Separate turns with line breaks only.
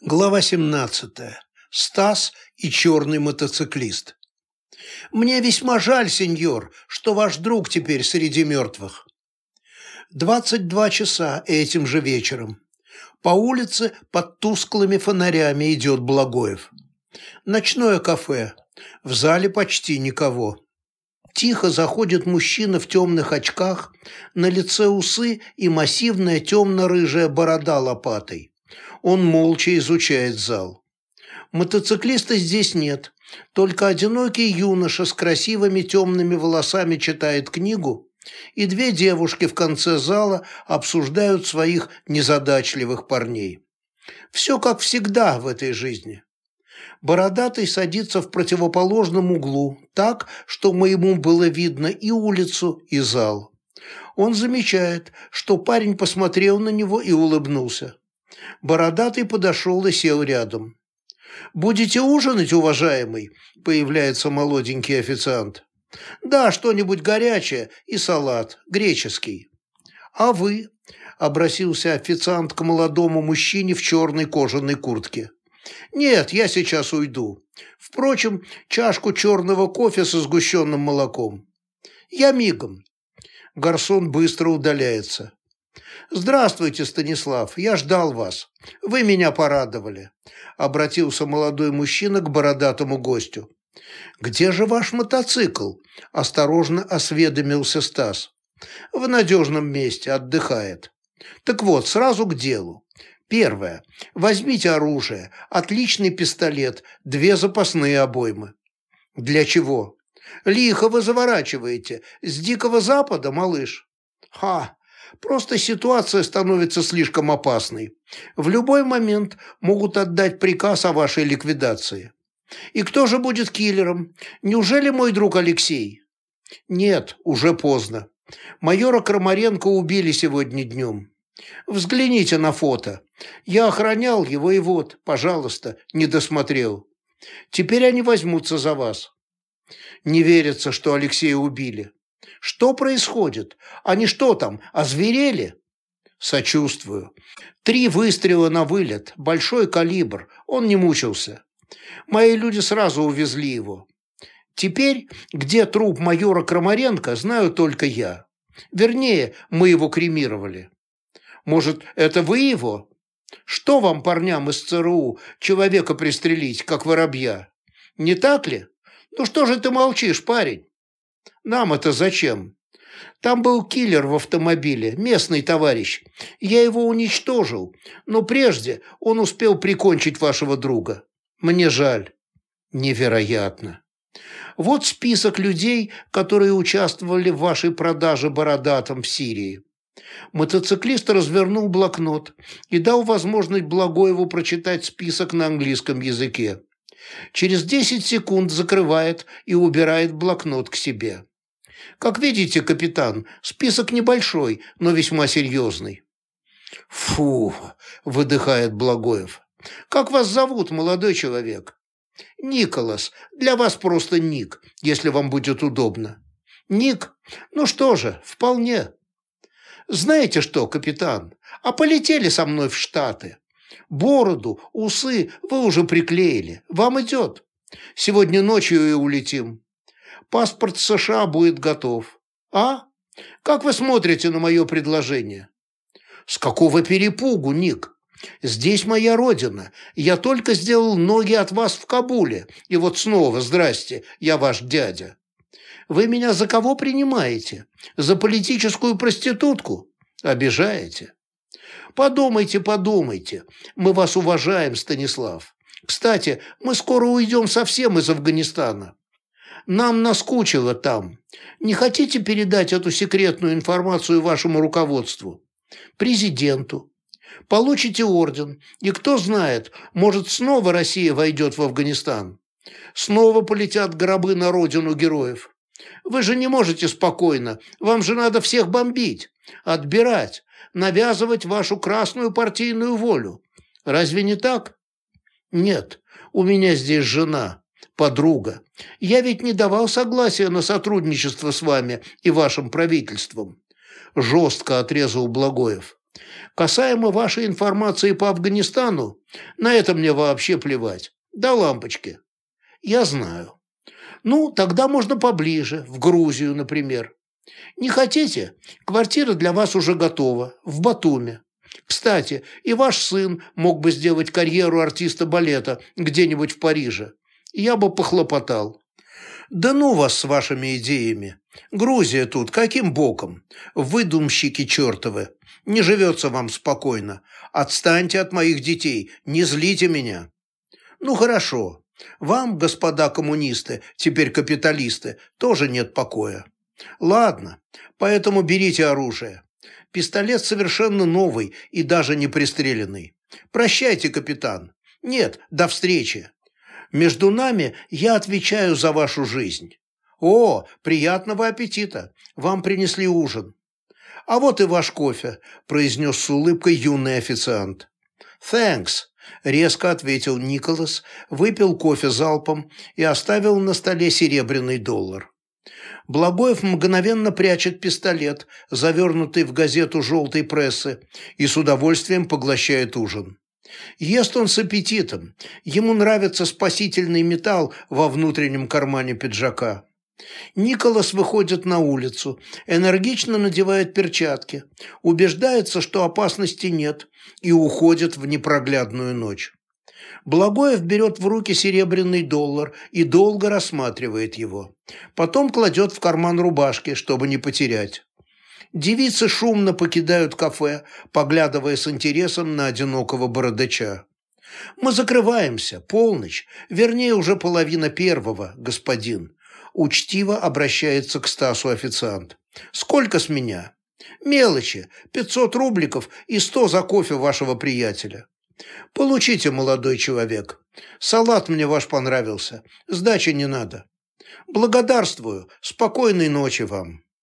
Глава 17. Стас и черный мотоциклист. «Мне весьма жаль, сеньор, что ваш друг теперь среди мертвых». 22 часа этим же вечером. По улице под тусклыми фонарями идет Благоев. Ночное кафе. В зале почти никого. Тихо заходит мужчина в темных очках, на лице усы и массивная темно-рыжая борода лопатой. Он молча изучает зал. Мотоциклиста здесь нет, только одинокий юноша с красивыми темными волосами читает книгу, и две девушки в конце зала обсуждают своих незадачливых парней. Все как всегда в этой жизни. Бородатый садится в противоположном углу, так, что моему было видно и улицу, и зал. Он замечает, что парень посмотрел на него и улыбнулся. Бородатый подошел и сел рядом. «Будете ужинать, уважаемый?» – появляется молоденький официант. «Да, что-нибудь горячее и салат, греческий». «А вы?» – обратился официант к молодому мужчине в черной кожаной куртке. «Нет, я сейчас уйду. Впрочем, чашку черного кофе со сгущенным молоком. Я мигом». Гарсон быстро удаляется. «Здравствуйте, Станислав, я ждал вас. Вы меня порадовали», – обратился молодой мужчина к бородатому гостю. «Где же ваш мотоцикл?» – осторожно осведомился Стас. «В надежном месте, отдыхает. Так вот, сразу к делу. Первое. Возьмите оружие, отличный пистолет, две запасные обоймы». «Для чего?» «Лихо вы заворачиваете. С Дикого Запада, малыш?» «Ха! Просто ситуация становится слишком опасной. В любой момент могут отдать приказ о вашей ликвидации. И кто же будет киллером? Неужели мой друг Алексей? Нет, уже поздно. Майора Крамаренко убили сегодня днем. Взгляните на фото. Я охранял его и вот, пожалуйста, не досмотрел. Теперь они возьмутся за вас. Не верится, что Алексея убили. Что происходит? Они что там, озверели? Сочувствую. Три выстрела на вылет, большой калибр, он не мучился. Мои люди сразу увезли его. Теперь, где труп майора Крамаренко, знаю только я. Вернее, мы его кремировали. Может, это вы его? Что вам, парням из ЦРУ, человека пристрелить, как воробья? Не так ли? Ну что же ты молчишь, парень? Нам это зачем? Там был киллер в автомобиле, местный товарищ. Я его уничтожил, но прежде он успел прикончить вашего друга. Мне жаль. Невероятно. Вот список людей, которые участвовали в вашей продаже бородатом в Сирии. Мотоциклист развернул блокнот и дал возможность Благоеву прочитать список на английском языке. Через 10 секунд закрывает и убирает блокнот к себе. Как видите, капитан, список небольшой, но весьма серьезный. Фу, выдыхает Благоев. Как вас зовут, молодой человек? Николас. Для вас просто Ник, если вам будет удобно. Ник? Ну что же, вполне. Знаете что, капитан, а полетели со мной в Штаты. Бороду, усы вы уже приклеили. Вам идет. Сегодня ночью и улетим. Паспорт США будет готов. А? Как вы смотрите на мое предложение? С какого перепугу, Ник? Здесь моя родина. Я только сделал ноги от вас в Кабуле. И вот снова, здрасте, я ваш дядя. Вы меня за кого принимаете? За политическую проститутку? Обижаете? Подумайте, подумайте. Мы вас уважаем, Станислав. Кстати, мы скоро уйдем совсем из Афганистана. Нам наскучило там. Не хотите передать эту секретную информацию вашему руководству? Президенту? Получите орден, и кто знает, может, снова Россия войдет в Афганистан. Снова полетят гробы на родину героев. Вы же не можете спокойно, вам же надо всех бомбить, отбирать, навязывать вашу красную партийную волю. Разве не так? Нет, у меня здесь жена, подруга. Я ведь не давал согласия на сотрудничество с вами и вашим правительством. Жестко отрезал Благоев. Касаемо вашей информации по Афганистану, на это мне вообще плевать. Да лампочки. Я знаю. Ну, тогда можно поближе, в Грузию, например. Не хотите? Квартира для вас уже готова, в Батуме. Кстати, и ваш сын мог бы сделать карьеру артиста балета где-нибудь в Париже. Я бы похлопотал. Да ну вас с вашими идеями. Грузия тут каким боком? Выдумщики чертовы. Не живется вам спокойно. Отстаньте от моих детей, не злите меня. Ну хорошо. Вам, господа коммунисты, теперь капиталисты, тоже нет покоя. Ладно, поэтому берите оружие. Пистолет совершенно новый и даже не пристреленный. Прощайте, капитан. Нет, до встречи. Между нами я отвечаю за вашу жизнь. О, приятного аппетита. Вам принесли ужин. А вот и ваш кофе, произнес с улыбкой юный официант. Thanks, резко ответил Николас, выпил кофе залпом и оставил на столе серебряный доллар. Благоев мгновенно прячет пистолет, завернутый в газету желтой прессы, и с удовольствием поглощает ужин. Ест он с аппетитом. Ему нравится спасительный металл во внутреннем кармане пиджака. Николас выходит на улицу, энергично надевает перчатки, убеждается, что опасности нет, и уходит в непроглядную ночь. Благоев берет в руки серебряный доллар и долго рассматривает его. Потом кладет в карман рубашки, чтобы не потерять. Девицы шумно покидают кафе, поглядывая с интересом на одинокого бородача. «Мы закрываемся, полночь, вернее, уже половина первого, господин», учтиво обращается к Стасу официант. «Сколько с меня?» «Мелочи, пятьсот рубликов и сто за кофе вашего приятеля». «Получите, молодой человек. Салат мне ваш понравился. Сдачи не надо». «Благодарствую. Спокойной ночи вам».